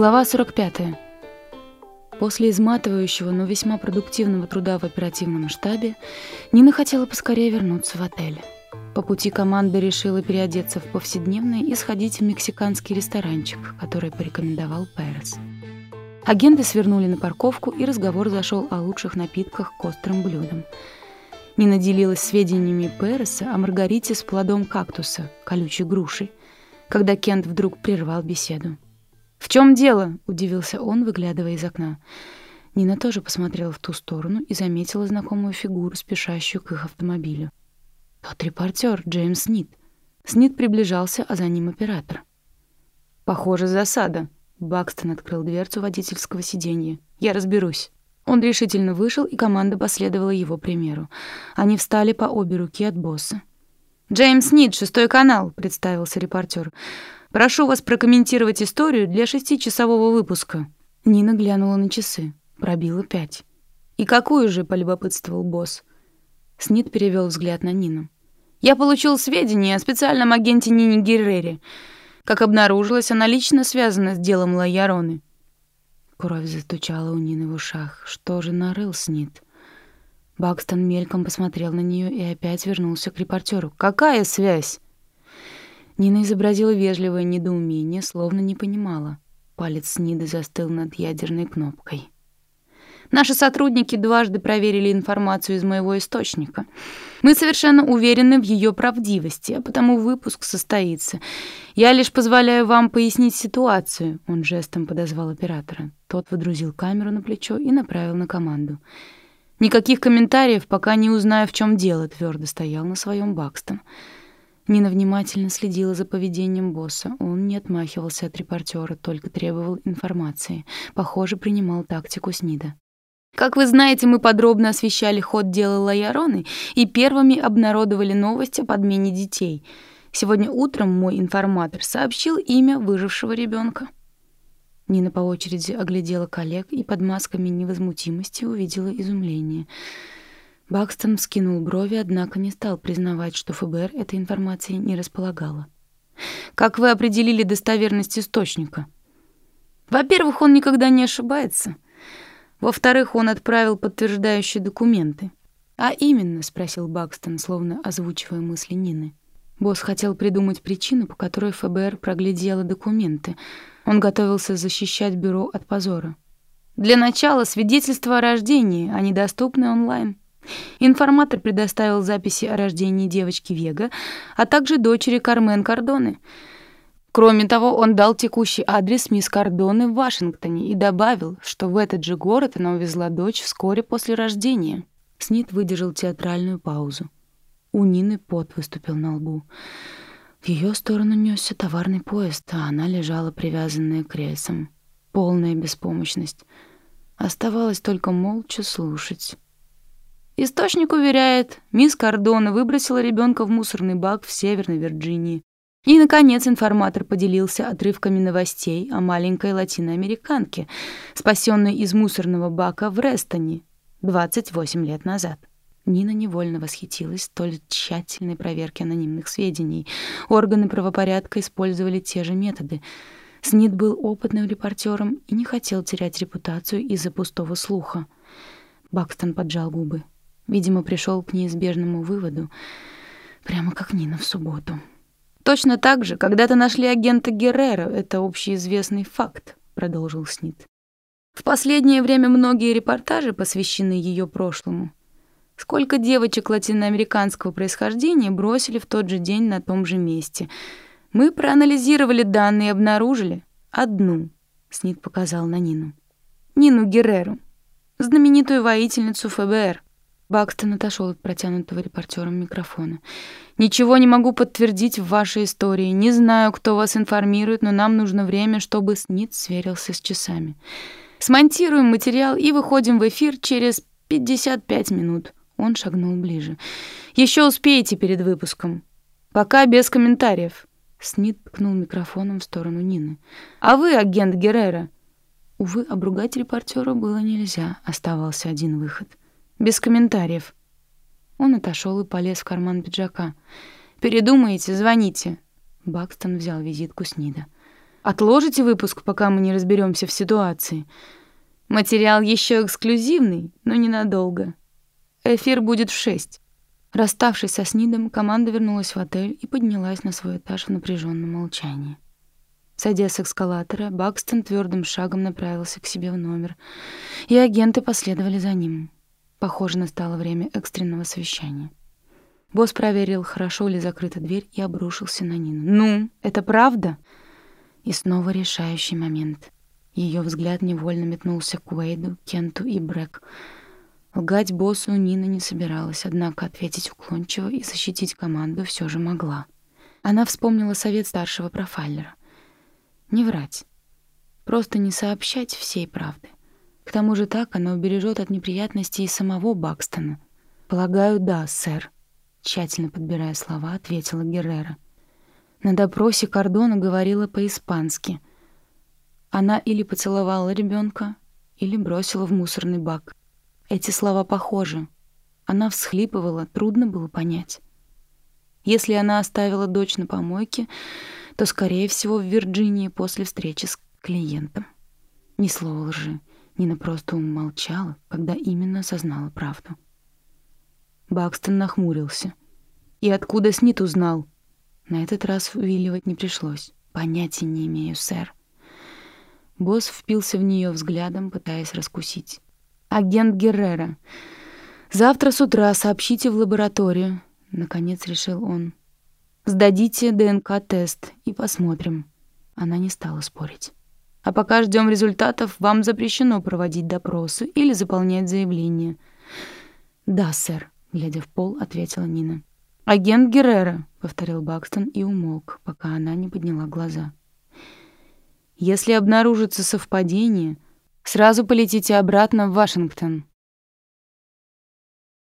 Глава 45. После изматывающего, но весьма продуктивного труда в оперативном штабе Нина хотела поскорее вернуться в отель. По пути команда решила переодеться в повседневное и сходить в мексиканский ресторанчик, который порекомендовал Перес. Агенты свернули на парковку, и разговор зашел о лучших напитках к острым блюдам. Нина делилась сведениями Переса о Маргарите с плодом кактуса, колючей грушей, когда Кент вдруг прервал беседу. «В чем дело?» — удивился он, выглядывая из окна. Нина тоже посмотрела в ту сторону и заметила знакомую фигуру, спешащую к их автомобилю. Тот репортер, Джеймс Снит. Снит приближался, а за ним оператор. «Похоже, засада». Бакстон открыл дверцу водительского сиденья. «Я разберусь». Он решительно вышел, и команда последовала его примеру. Они встали по обе руки от босса. «Джеймс Нид, шестой канал», — представился репортер. Прошу вас прокомментировать историю для шестичасового выпуска». Нина глянула на часы. Пробило пять. «И какую же?» — полюбопытствовал босс. Снит перевел взгляд на Нину. «Я получил сведения о специальном агенте Нине Геррере. Как обнаружилось, она лично связана с делом Лайяроны». Кровь застучала у Нины в ушах. Что же нарыл Снит? Бакстон мельком посмотрел на нее и опять вернулся к репортеру. «Какая связь?» Нина изобразила вежливое недоумение, словно не понимала. Палец Ниды застыл над ядерной кнопкой. Наши сотрудники дважды проверили информацию из моего источника. Мы совершенно уверены в ее правдивости, а потому выпуск состоится. Я лишь позволяю вам пояснить ситуацию. Он жестом подозвал оператора. Тот выдрузил камеру на плечо и направил на команду. Никаких комментариев, пока не узнаю, в чем дело, твердо стоял на своем Бакстон. Нина внимательно следила за поведением босса. Он не отмахивался от репортера, только требовал информации. Похоже, принимал тактику Снида. Как вы знаете, мы подробно освещали ход дела Лаяроны и первыми обнародовали новость о подмене детей. Сегодня утром мой информатор сообщил имя выжившего ребенка. Нина по очереди оглядела коллег и под масками невозмутимости увидела изумление — Бакстон вскинул брови, однако не стал признавать, что ФБР этой информацией не располагало. «Как вы определили достоверность источника?» «Во-первых, он никогда не ошибается. Во-вторых, он отправил подтверждающие документы». «А именно?» — спросил Бакстон, словно озвучивая мысли Нины. Босс хотел придумать причину, по которой ФБР проглядело документы. Он готовился защищать бюро от позора. «Для начала свидетельство о рождении, они доступны онлайн». Информатор предоставил записи о рождении девочки Вега, а также дочери Кармен Кардоны. Кроме того, он дал текущий адрес мисс Кардоны в Вашингтоне и добавил, что в этот же город она увезла дочь вскоре после рождения. Снит выдержал театральную паузу. У Нины пот выступил на лбу. В ее сторону несся товарный поезд, а она лежала привязанная к рельсам. Полная беспомощность. Оставалось только молча слушать. Источник уверяет, мисс Кардона выбросила ребенка в мусорный бак в Северной Вирджинии. И, наконец, информатор поделился отрывками новостей о маленькой латиноамериканке, спасенной из мусорного бака в Рестоне 28 лет назад. Нина невольно восхитилась столь тщательной проверке анонимных сведений. Органы правопорядка использовали те же методы. Снит был опытным репортером и не хотел терять репутацию из-за пустого слуха. Бакстон поджал губы. Видимо, пришел к неизбежному выводу, прямо как Нина в субботу. «Точно так же когда-то нашли агента Геррера, это общеизвестный факт», — продолжил Снит. «В последнее время многие репортажи посвящены ее прошлому. Сколько девочек латиноамериканского происхождения бросили в тот же день на том же месте. Мы проанализировали данные и обнаружили одну», — Снит показал на Нину. «Нину Герреру, знаменитую воительницу ФБР». Бакстон отошел от протянутого репортером микрофона. «Ничего не могу подтвердить в вашей истории. Не знаю, кто вас информирует, но нам нужно время, чтобы Снит сверился с часами. Смонтируем материал и выходим в эфир через 55 минут». Он шагнул ближе. «Еще успеете перед выпуском. Пока без комментариев». Снит ткнул микрофоном в сторону Нины. «А вы, агент Геррера?» Увы, обругать репортера было нельзя. Оставался один выход — без комментариев. Он отошел и полез в карман пиджака. «Передумаете, звоните». Бакстон взял визитку с. Отложите выпуск, пока мы не разберемся в ситуации. Материал еще эксклюзивный, но ненадолго. Эфир будет в шесть. Расставшись со Снидом, команда вернулась в отель и поднялась на свой этаж в напряженном молчании. Сойдя с эскалатора, Бакстон твердым шагом направился к себе в номер, и агенты последовали за ним. Похоже, настало время экстренного совещания. Босс проверил, хорошо ли закрыта дверь, и обрушился на Нину. «Ну, это правда?» И снова решающий момент. Ее взгляд невольно метнулся к Уэйду, Кенту и Брэк — Лгать боссу Нина не собиралась, однако ответить уклончиво и защитить команду все же могла. Она вспомнила совет старшего профайлера. Не врать. Просто не сообщать всей правды. К тому же так она убережет от неприятностей и самого Бакстона. «Полагаю, да, сэр», — тщательно подбирая слова, ответила Геррера. На допросе Кордона говорила по-испански. Она или поцеловала ребенка, или бросила в мусорный бак. Эти слова похожи. Она всхлипывала, трудно было понять. Если она оставила дочь на помойке, то, скорее всего, в Вирджинии после встречи с клиентом. Ни слова лжи. Нина просто умолчала, когда именно осознала правду. Бакстон нахмурился. «И откуда Снит узнал?» На этот раз увиливать не пришлось. «Понятия не имею, сэр». Босс впился в нее взглядом, пытаясь раскусить агент Геррера. Завтра с утра сообщите в лабораторию, наконец решил он. Сдадите ДНК-тест и посмотрим. Она не стала спорить. А пока ждем результатов, вам запрещено проводить допросы или заполнять заявление. Да, сэр, глядя в пол, ответила Нина. Агент Геррера, повторил Бакстон и умолк, пока она не подняла глаза. Если обнаружится совпадение, Сразу полетите обратно в Вашингтон.